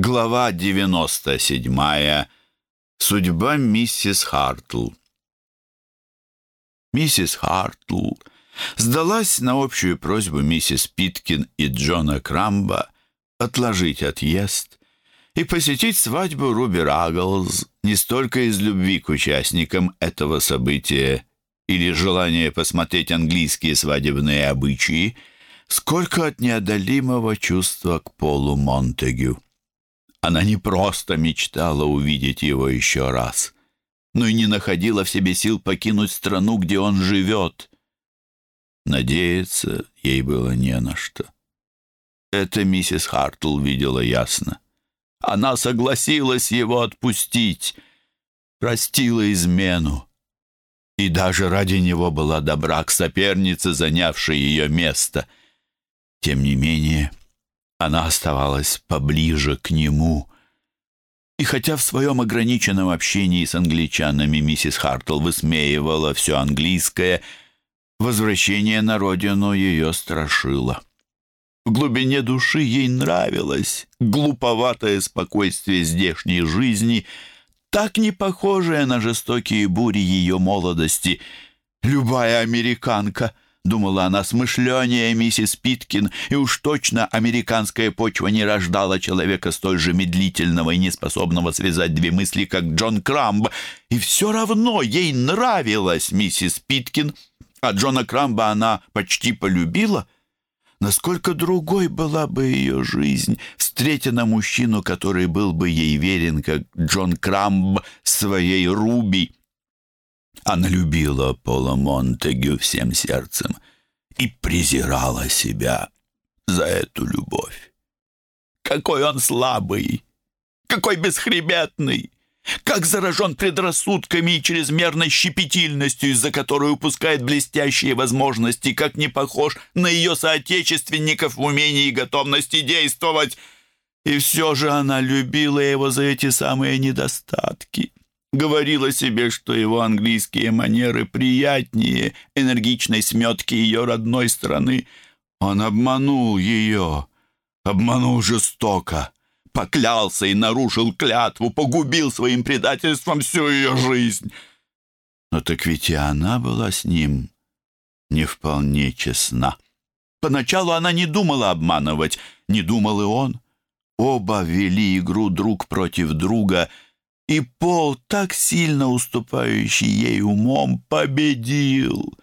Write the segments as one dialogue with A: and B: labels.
A: Глава 97. Судьба миссис Хартл. Миссис Хартл сдалась на общую просьбу миссис Питкин и Джона Крамба отложить отъезд и посетить свадьбу Руби Рагглз не столько из любви к участникам этого события или желания посмотреть английские свадебные обычаи, сколько от неодолимого чувства к Полу Монтегю. Она не просто мечтала увидеть его еще раз, но и не находила в себе сил покинуть страну, где он живет. Надеяться ей было не на что. Это миссис Хартл видела ясно. Она согласилась его отпустить, простила измену и даже ради него была добра к сопернице, занявшей ее место. Тем не менее, она оставалась поближе к нему. И хотя в своем ограниченном общении с англичанами миссис Хартл высмеивала все английское, возвращение на родину ее страшило. В глубине души ей нравилось глуповатое спокойствие здешней жизни, так не похожее на жестокие бури ее молодости. Любая американка — Думала она, смышленнее миссис Питкин, и уж точно американская почва не рождала человека столь же медлительного и неспособного связать две мысли, как Джон Крамб. И все равно ей нравилась миссис Питкин, а Джона Крамба она почти полюбила. Насколько другой была бы ее жизнь, встретя на мужчину, который был бы ей верен, как Джон Крамб своей Руби. Она любила Пола Монтегю всем сердцем и презирала себя за эту любовь. Какой он слабый! Какой бесхребетный! Как заражен предрассудками и чрезмерной щепетильностью, из-за которой упускает блестящие возможности, как не похож на ее соотечественников в умении и готовности действовать. И все же она любила его за эти самые недостатки говорила себе, что его английские манеры приятнее энергичной сметки ее родной страны. Он обманул ее, обманул жестоко, поклялся и нарушил клятву, погубил своим предательством всю ее жизнь. Но так ведь и она была с ним не вполне честна. Поначалу она не думала обманывать, не думал и он. Оба вели игру друг против друга — и Пол, так сильно уступающий ей умом, победил,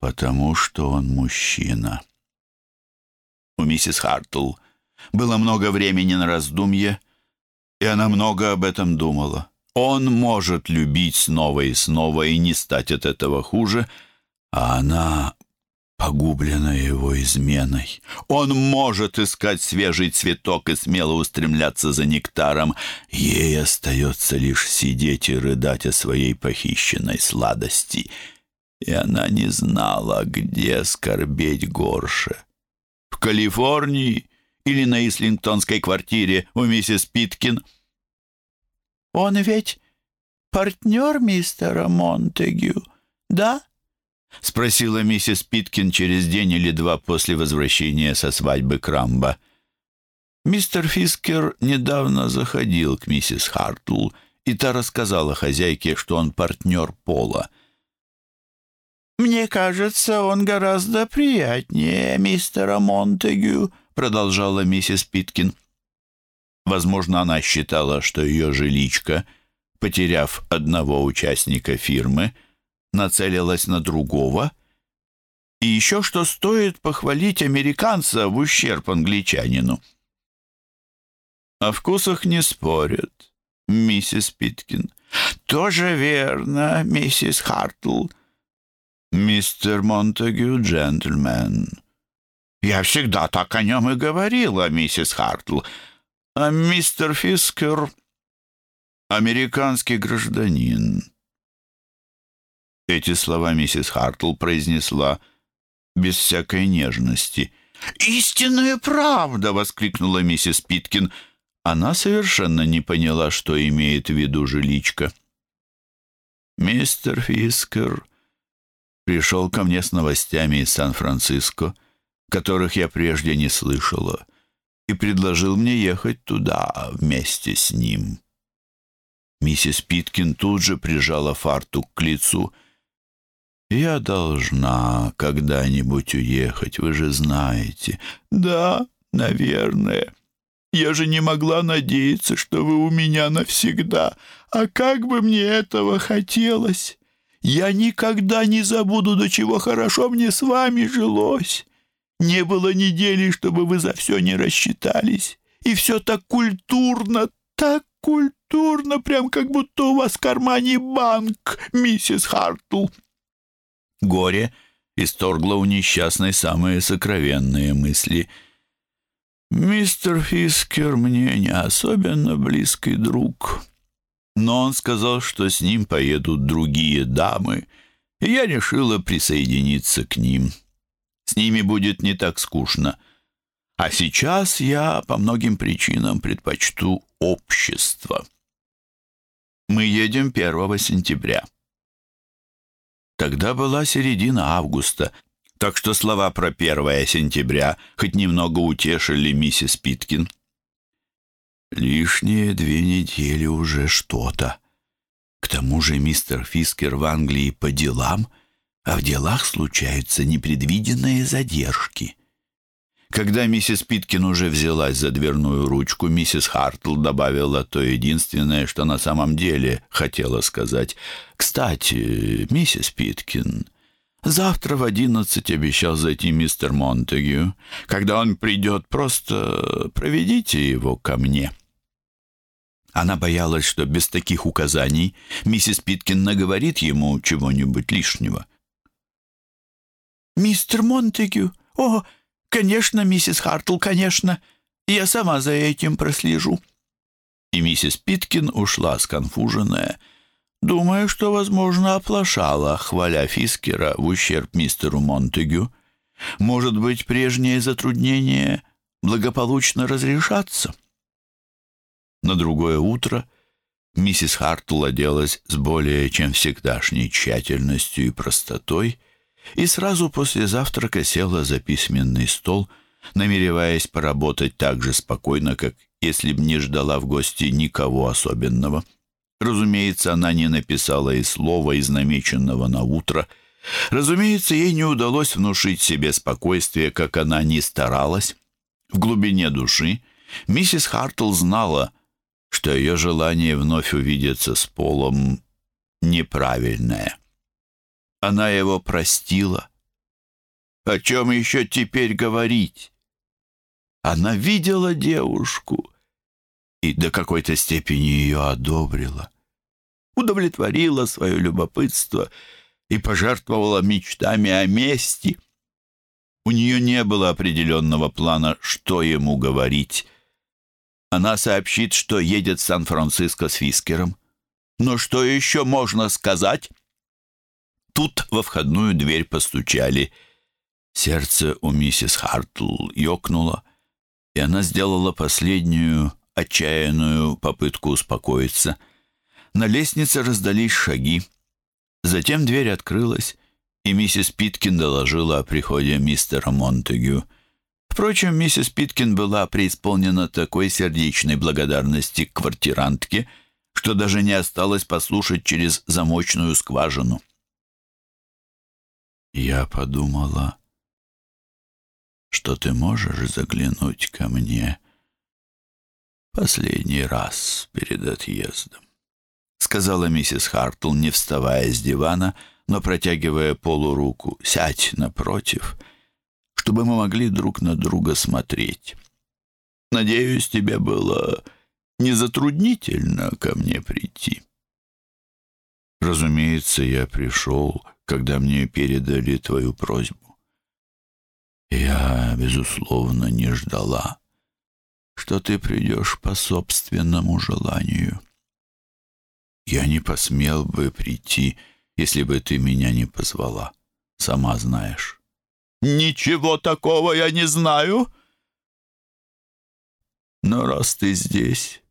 A: потому что он мужчина. У миссис Хартл было много времени на раздумье, и она много об этом думала. Он может любить снова и снова и не стать от этого хуже, а она погублена его изменой. Он может искать свежий цветок и смело устремляться за нектаром. Ей остается лишь сидеть и рыдать о своей похищенной сладости. И она не знала, где скорбеть горше. В Калифорнии или на Ислингтонской квартире у миссис Питкин.
B: «Он ведь партнер мистера Монтегю, да?»
A: — спросила миссис Питкин через день или два после возвращения со свадьбы Крамба. Мистер Фискер недавно заходил к миссис Хартл, и та рассказала хозяйке, что он партнер Пола.
B: «Мне кажется, он гораздо приятнее мистера Монтегю», — продолжала миссис Питкин.
A: Возможно, она считала, что ее жиличка, потеряв одного участника фирмы, — нацелилась на другого. И еще что стоит похвалить американца в ущерб англичанину. О вкусах не спорят, миссис Питкин.
B: Тоже верно, миссис Хартл.
A: Мистер Монтегю джентльмен.
B: Я всегда так о нем и говорила, миссис Хартл.
A: А мистер Фискер — американский гражданин. Эти слова миссис Хартл произнесла без всякой нежности.
B: «Истинная правда!» — воскликнула миссис Питкин.
A: Она совершенно не поняла, что имеет в виду жиличка. «Мистер Фискер пришел ко мне с новостями из Сан-Франциско, которых я прежде не слышала, и предложил мне ехать туда вместе с ним. Миссис Питкин тут же прижала фартук к лицу. «Я должна когда-нибудь уехать, вы же знаете». «Да, наверное. Я же не могла надеяться, что вы у меня навсегда. А как бы мне этого хотелось! Я никогда не забуду, до чего хорошо мне с вами жилось. Не было недели, чтобы вы за все не рассчитались. И все так культурно, так культурно, прям как будто у вас в кармане банк, миссис Хартл. Горе исторгло у несчастной самые сокровенные мысли. «Мистер Фискер мне не особенно близкий друг, но он сказал, что с ним поедут другие дамы, и я решила присоединиться к ним. С ними будет не так скучно». А сейчас я по многим причинам предпочту общество. Мы едем 1 сентября. Тогда была середина августа, так что слова про 1 сентября хоть немного утешили миссис Питкин. Лишние две недели уже что-то. К тому же мистер Фискер в Англии по делам, а в делах случаются непредвиденные задержки. Когда миссис Питкин уже взялась за дверную ручку, миссис Хартл добавила то единственное, что на самом деле хотела сказать. «Кстати, миссис Питкин, завтра в одиннадцать обещал зайти мистер Монтегю. Когда он придет, просто проведите его ко мне». Она боялась, что без таких указаний миссис Питкин наговорит ему чего-нибудь лишнего. «Мистер Монтегю? О, «Конечно, миссис Хартл, конечно. Я сама за этим прослежу». И миссис Питкин ушла сконфуженная, думая, что, возможно, оплошала, хваля Фискера в ущерб мистеру Монтегю. Может быть, прежние затруднения благополучно разрешатся? На другое утро миссис Хартл оделась с более чем всегдашней тщательностью и простотой — и сразу после завтрака села за письменный стол, намереваясь поработать так же спокойно, как если б не ждала в гости никого особенного. Разумеется, она не написала и слова из намеченного на утро. Разумеется, ей не удалось внушить себе спокойствие, как она ни старалась. В глубине души миссис Хартл знала, что ее желание вновь увидеться с Полом неправильное. Она его простила. О чем еще теперь говорить? Она видела девушку и до какой-то степени ее одобрила, удовлетворила свое любопытство и пожертвовала мечтами о мести. У нее не было определенного плана, что ему говорить. Она сообщит, что едет в Сан-Франциско с Фискером. Но что еще можно сказать? Тут во входную дверь постучали. Сердце у миссис Хартл ёкнуло, и она сделала последнюю отчаянную попытку успокоиться. На лестнице раздались шаги. Затем дверь открылась, и миссис Питкин доложила о приходе мистера Монтегю. Впрочем, миссис Питкин была преисполнена такой сердечной благодарности к квартирантке, что даже не осталось послушать через замочную скважину. Я подумала, что ты можешь заглянуть ко мне последний раз перед отъездом, сказала миссис Хартл, не вставая с дивана, но протягивая Полу руку. Сядь напротив, чтобы мы могли друг на друга смотреть. Надеюсь, тебе было не затруднительно ко мне прийти. Разумеется, я пришел когда мне передали твою просьбу. Я, безусловно, не ждала, что ты придешь по собственному желанию. Я не посмел бы прийти, если бы ты меня не позвала. Сама знаешь. Ничего такого я не знаю. Но раз ты здесь,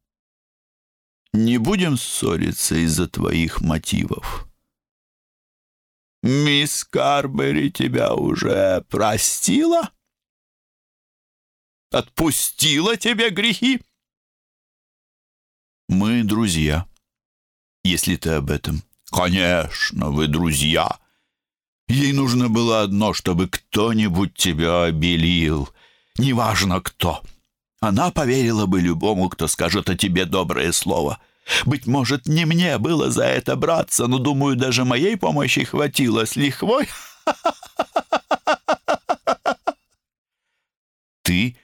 A: не будем ссориться из-за твоих мотивов. «Мисс Карбери тебя уже простила?» отпустила тебе грехи. Мы друзья, если ты об этом. Конечно, вы друзья. Ей нужно было одно, чтобы кто-нибудь тебя обелил. Неважно кто. Она поверила бы любому, кто скажет о тебе доброе слово. Быть может, не мне было за это браться, но, думаю, даже моей помощи хватило с лихвой. Ты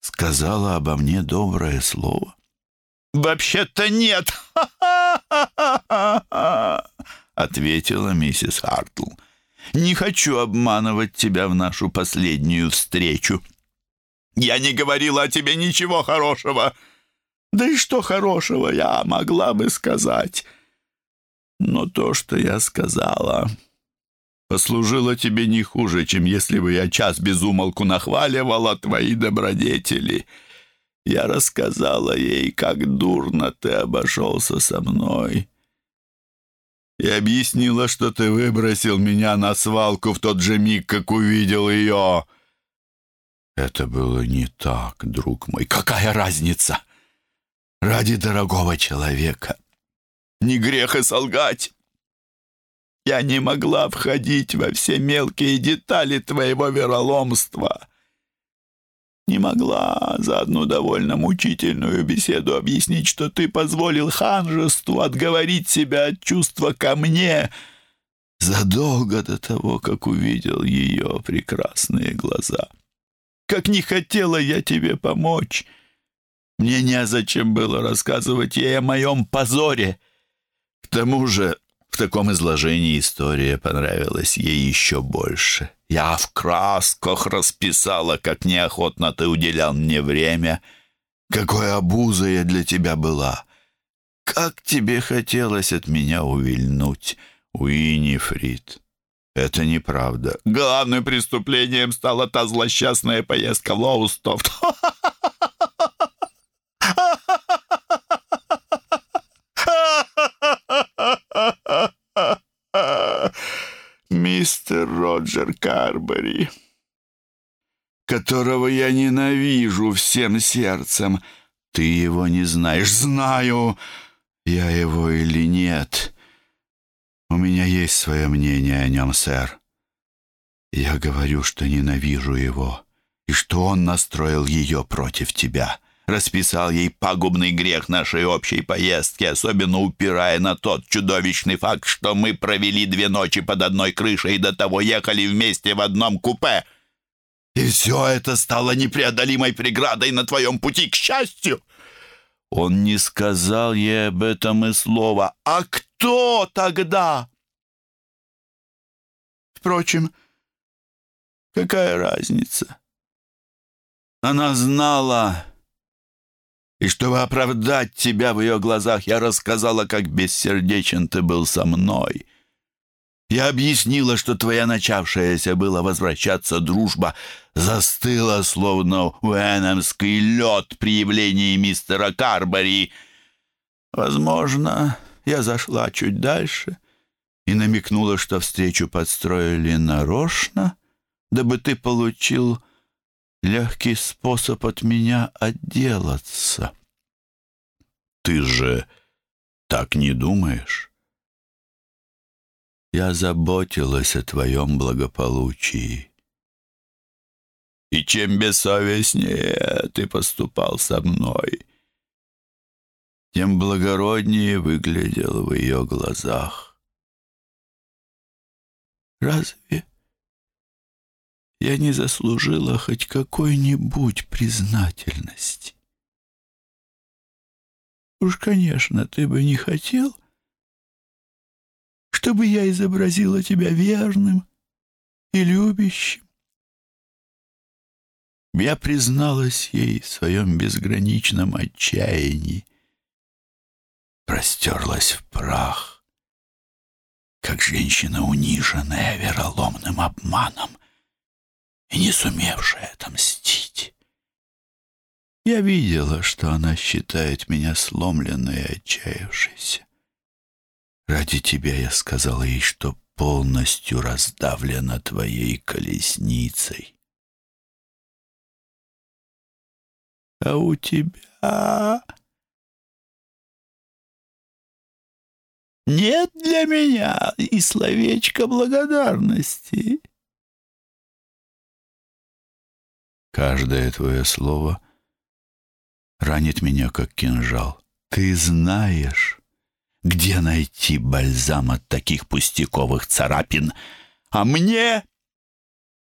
A: сказала обо мне доброе слово? «Вообще-то нет!» — ответила миссис Хартл. «Не хочу обманывать тебя в нашу последнюю встречу. Я не говорила о тебе ничего хорошего. Да и что хорошего я могла бы сказать? Но то, что я сказала, послужило тебе не хуже, чем если бы я час без умолку нахваливала твои добродетели». Я рассказала ей, как дурно ты обошелся со мной. И объяснила, что ты выбросил меня на свалку в тот же миг, как увидел ее. Это было не так, друг мой. Какая разница? Ради дорогого человека. Не грех и солгать. Я не могла входить во все мелкие детали твоего вероломства не могла за одну довольно мучительную беседу объяснить, что ты позволил ханжеству отговорить себя от чувства ко мне задолго до того, как увидел ее прекрасные глаза. Как не хотела я тебе помочь. Мне незачем было рассказывать ей о моем позоре. К тому же в таком изложении история понравилась ей еще больше. Я в красках расписала, как неохотно ты уделял мне время. Какой обузой я для тебя была. Как тебе хотелось от меня увильнуть, Уинифрид. Это неправда. Главным преступлением стала та злосчастная поездка в Лоустофт. мистер Роджер Карбери, которого я ненавижу всем сердцем. Ты его не знаешь. Знаю, я его или нет. У меня есть свое мнение о нем, сэр. Я говорю, что ненавижу его, и что он настроил ее против тебя» расписал ей пагубный грех нашей общей поездки, особенно упирая на тот чудовищный факт, что мы провели две ночи под одной крышей и до того ехали вместе в одном купе. И все это стало непреодолимой преградой на твоем пути к счастью. Он не сказал ей об этом и слова. А кто тогда? Впрочем, какая разница? Она знала, и чтобы оправдать тебя в ее глазах, я рассказала, как бессердечен ты был со мной. Я объяснила, что твоя начавшаяся была возвращаться дружба застыла, словно уэнемский лед при явлении мистера Карбори. Возможно, я зашла чуть дальше и намекнула, что встречу подстроили нарочно, дабы ты получил легкий способ от меня отделаться. Ты же так не думаешь? Я заботилась о твоем благополучии. И чем бессовестнее ты поступал со мной, тем благороднее выглядел в ее глазах. Разве я не заслужила хоть какой-нибудь признательности. Уж, конечно, ты бы не хотел, чтобы я изобразила тебя верным и любящим. Я призналась ей в своем безграничном отчаянии, простерлась в прах, как женщина, униженная вероломным обманом и не сумевшая отомстить. Я видела, что она считает меня сломленной и отчаявшейся. Ради тебя я сказала ей, что полностью раздавлена твоей колесницей. а у тебя нет для меня и словечка благодарности. Каждое твое слово ранит меня, как кинжал. Ты знаешь, где найти бальзам от таких пустяковых царапин, а мне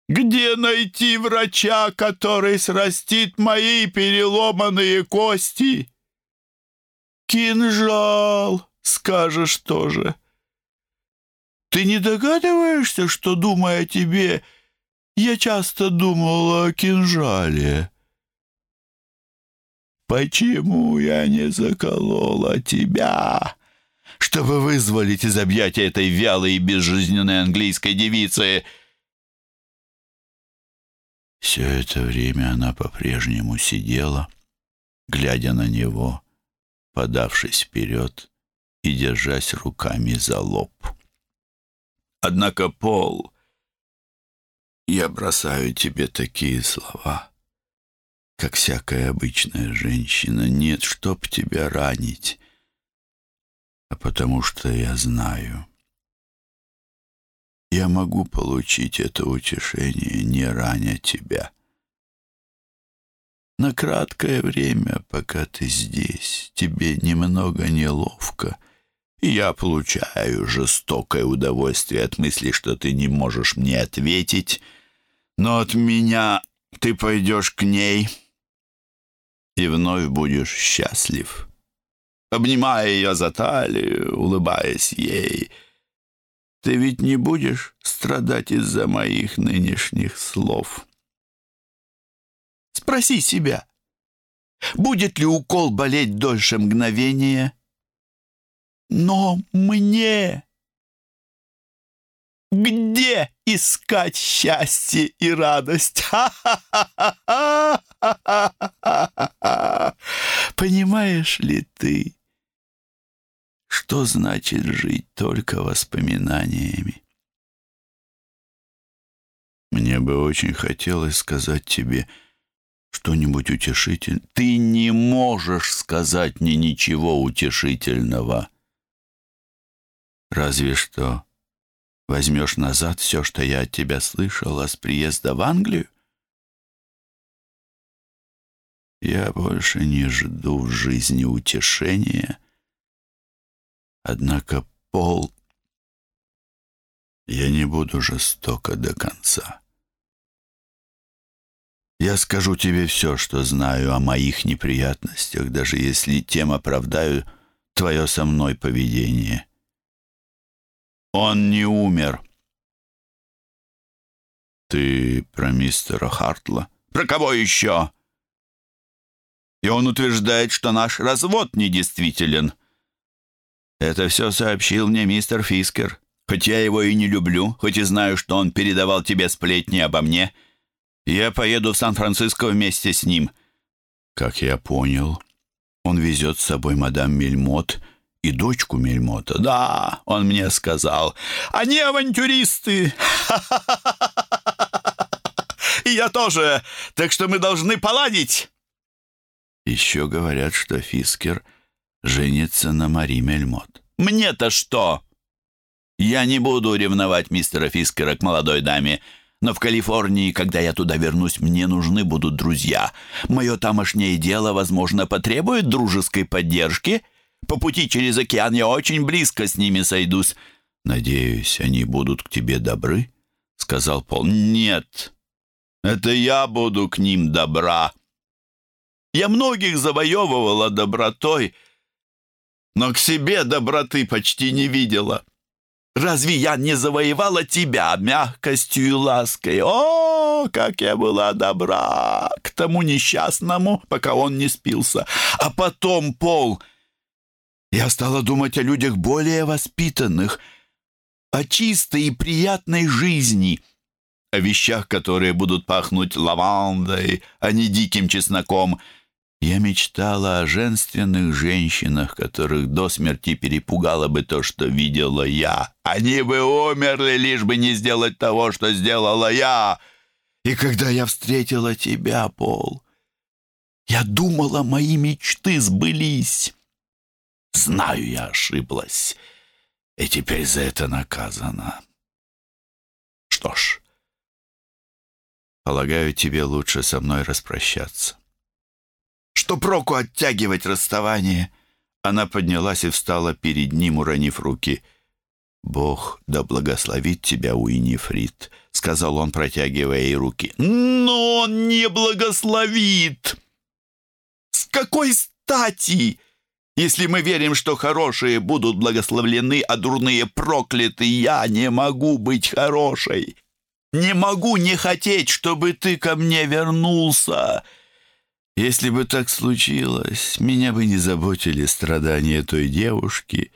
A: где найти врача, который срастит мои переломанные кости? Кинжал, скажешь тоже. Ты не догадываешься, что, думая о тебе, я часто думала о кинжале? Почему я не заколола тебя, чтобы вызволить из объятия этой вялой и безжизненной английской девицы — все это время она по-прежнему сидела, глядя на него, подавшись вперед и держась руками за лоб. Однако, Пол, я бросаю тебе такие слова, как всякая обычная женщина. Нет, чтоб тебя ранить, а потому что я знаю, я могу получить это утешение, не раня тебя. На краткое время, пока ты здесь, тебе немного неловко, я получаю жестокое удовольствие от мысли, что ты не можешь мне ответить, но от меня ты пойдешь к ней и вновь будешь счастлив, обнимая ее за талию, улыбаясь ей — ты ведь не будешь страдать из-за моих нынешних слов. Спроси себя, будет ли укол болеть дольше мгновения? Но мне где искать счастье и радость? Понимаешь ли ты? Что значит жить только воспоминаниями? Мне бы очень хотелось сказать тебе что-нибудь утешительное. Ты не можешь сказать мне ничего утешительного. Разве что возьмешь назад все, что я от тебя слышала с приезда в Англию? Я больше не жду в жизни утешения, Однако, Пол, я не буду жестоко до конца. Я скажу тебе все, что знаю о моих неприятностях, даже если тем оправдаю твое со мной поведение. Он не умер. Ты про мистера Хартла? Про кого еще? И он утверждает, что наш развод недействителен. — это все сообщил мне мистер Фискер. Хоть я его и не люблю, хоть и знаю, что он передавал тебе сплетни обо мне, я поеду в Сан-Франциско вместе с ним. Как я понял, он везет с собой мадам Мельмот и дочку Мельмота. Да, он мне сказал. Они авантюристы. И я тоже. Так что мы должны поладить. Еще говорят, что Фискер — женится на Мари Мельмот. «Мне-то что?» «Я не буду ревновать мистера Фискера к молодой даме, но в Калифорнии, когда я туда вернусь, мне нужны будут друзья. Мое тамошнее дело, возможно, потребует дружеской поддержки. По пути через океан я очень близко с ними сойдусь. Надеюсь, они будут к тебе добры?» — сказал Пол. «Нет, это я буду к ним добра. Я многих завоевывала добротой» но к себе доброты почти не видела. Разве я не завоевала тебя мягкостью и лаской? О, как я была добра к тому несчастному, пока он не спился. А потом, Пол, я стала думать о людях более воспитанных, о чистой и приятной жизни, о вещах, которые будут пахнуть лавандой, а не диким чесноком — я мечтала о женственных женщинах, которых до смерти перепугало бы то, что видела я. Они бы умерли, лишь бы не сделать того, что сделала я. И когда я встретила тебя, Пол, я думала, мои мечты сбылись. Знаю, я ошиблась, и теперь за это наказана. Что ж, полагаю, тебе лучше со мной распрощаться. Что проку оттягивать расставание? Она поднялась и встала перед ним, уронив руки. «Бог да благословит тебя, Уинифрид», — сказал он, протягивая ей руки. «Но он не благословит!» «С какой стати?» Если мы верим, что хорошие будут благословлены, а дурные прокляты, я не могу быть хорошей. Не могу не хотеть, чтобы ты ко мне вернулся. Если бы так случилось, меня бы не заботили страдания той девушки,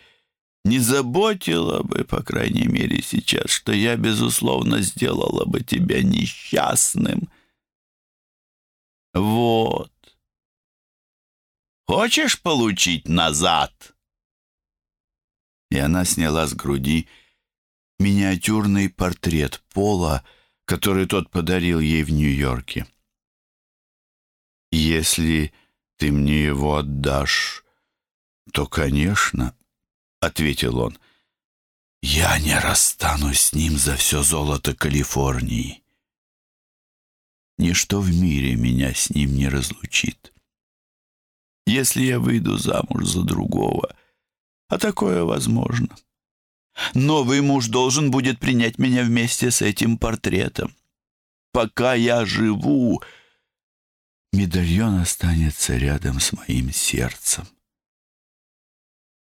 A: не заботило бы, по крайней мере, сейчас, что я, безусловно, сделала бы тебя несчастным. Вот. Хочешь получить назад?» И она сняла с груди миниатюрный портрет Пола, который тот подарил ей в Нью-Йорке. «Если ты мне его отдашь, то, конечно», — ответил он, — «я не расстанусь с ним за все золото Калифорнии. Ничто в мире меня с ним не разлучит» если я выйду замуж за другого. А такое возможно. Новый муж должен будет принять меня вместе с этим портретом. Пока я живу, медальон останется рядом с моим сердцем.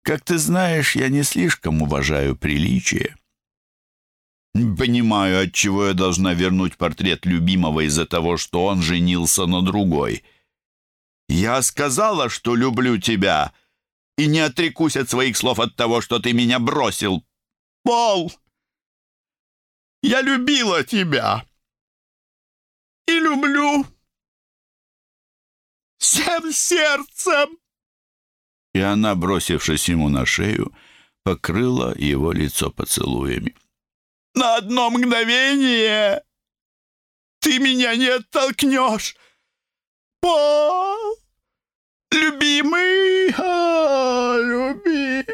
A: Как ты знаешь, я не слишком уважаю приличие. Понимаю, отчего я должна вернуть портрет любимого из-за того, что он женился на другой. Я сказала, что люблю тебя, и не отрекусь от своих слов от того, что ты меня бросил. Пол, я любила тебя и люблю всем сердцем. И она, бросившись ему на шею, покрыла его лицо поцелуями. «На одно мгновение ты меня не оттолкнешь!» Пол! Любимый! А, любимый!»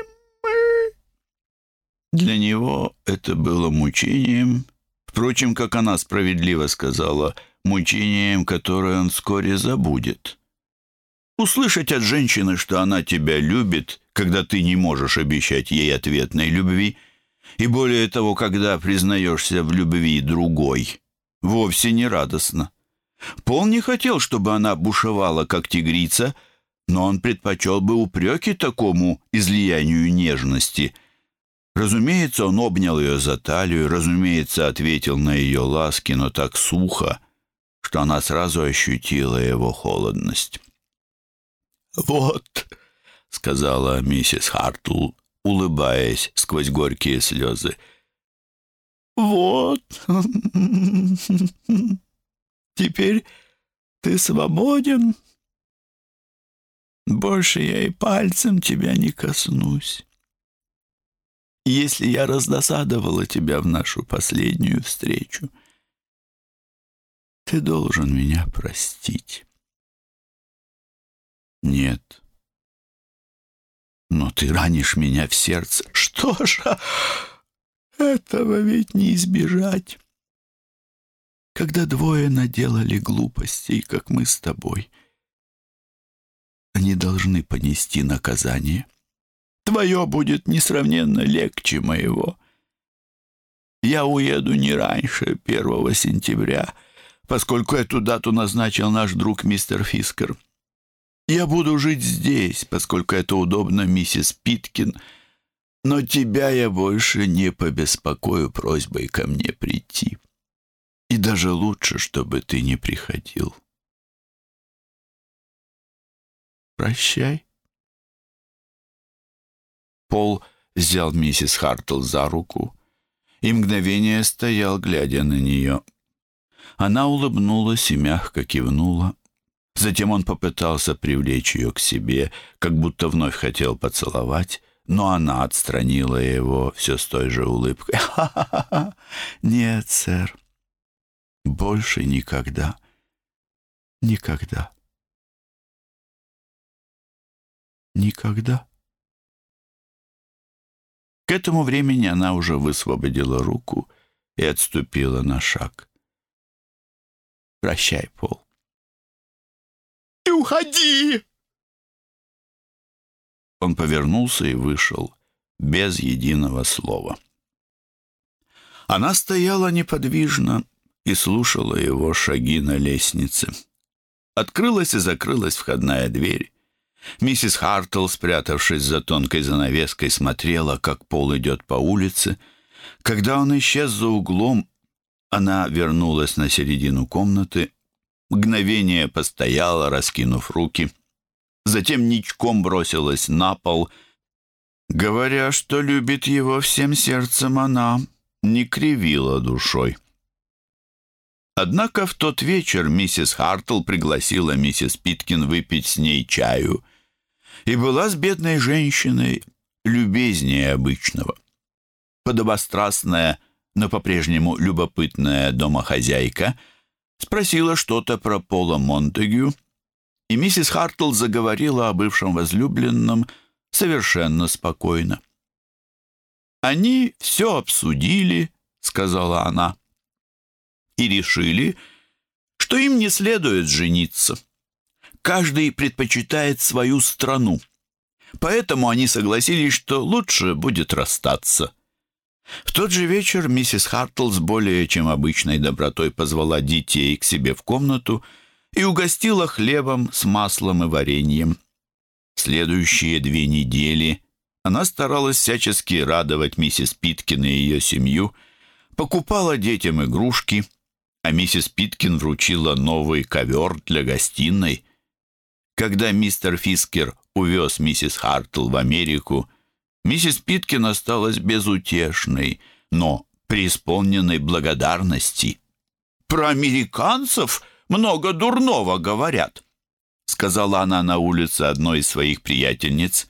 A: Для него это было мучением, впрочем, как она справедливо сказала, мучением, которое он вскоре забудет. Услышать от женщины, что она тебя любит, когда ты не можешь обещать ей ответной любви, и более того, когда признаешься в любви другой, вовсе не радостно. Пол не хотел, чтобы она бушевала, как тигрица, но он предпочел бы упреки такому излиянию нежности. Разумеется, он обнял ее за талию, разумеется, ответил на ее ласки, но так сухо, что она сразу ощутила его холодность. «Вот», — сказала миссис Хартл, улыбаясь сквозь горькие слезы, — «вот». Теперь ты свободен. Больше я и пальцем тебя не коснусь. Если я раздосадовала тебя в нашу последнюю встречу, ты должен меня простить. Нет. Но ты ранишь меня в сердце. Что ж, этого ведь не избежать когда двое наделали глупостей, как мы с тобой. Они должны понести наказание. Твое будет несравненно легче моего. Я уеду не раньше первого сентября, поскольку эту дату назначил наш друг мистер Фискер. Я буду жить здесь, поскольку это удобно миссис Питкин, но тебя я больше не побеспокою просьбой ко мне прийти. И даже лучше, чтобы ты не приходил. Прощай. Пол взял миссис Хартл за руку и мгновение стоял, глядя на нее. Она улыбнулась и мягко кивнула. Затем он попытался привлечь ее к себе, как будто вновь хотел поцеловать, но она отстранила его все с той же улыбкой. «Ха-ха-ха! Нет, сэр, больше никогда. Никогда. Никогда. К этому времени она уже высвободила руку и отступила на шаг. «Прощай, Пол».
B: «И уходи!»
A: Он повернулся и вышел, без единого слова. Она стояла неподвижно и слушала его шаги на лестнице. Открылась и закрылась входная дверь. Миссис Хартл, спрятавшись за тонкой занавеской, смотрела, как Пол идет по улице. Когда он исчез за углом, она вернулась на середину комнаты, мгновение постояла, раскинув руки, затем ничком бросилась на пол. Говоря, что любит его всем сердцем, она не кривила душой. Однако в тот вечер миссис Хартл пригласила миссис Питкин выпить с ней чаю и была с бедной женщиной любезнее обычного. Подобострастная, но по-прежнему любопытная домохозяйка спросила что-то про Пола Монтегю, и миссис Хартл заговорила о бывшем возлюбленном совершенно спокойно. «Они все обсудили», — сказала она и решили, что им не следует жениться. Каждый предпочитает свою страну. Поэтому они согласились, что лучше будет расстаться. В тот же вечер миссис Хартл с более чем обычной добротой позвала детей к себе в комнату и угостила хлебом с маслом и вареньем. Следующие две недели она старалась всячески радовать миссис Питкин и ее семью, покупала детям игрушки – а миссис Питкин вручила новый ковер для гостиной. Когда мистер Фискер увез миссис Хартл в Америку, миссис Питкин осталась безутешной, но преисполненной благодарности. «Про американцев много дурного говорят», — сказала она на улице одной из своих приятельниц.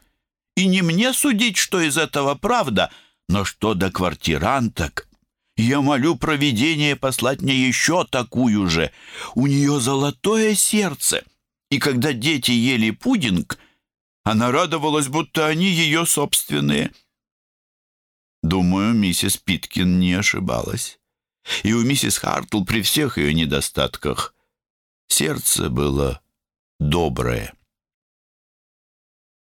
A: «И не мне судить, что из этого правда, но что до квартиранток, я молю провидение послать мне еще такую же. У нее золотое сердце. И когда дети ели пудинг, она радовалась, будто они ее собственные. Думаю, миссис Питкин не ошибалась. И у миссис Хартл при всех ее недостатках сердце было доброе.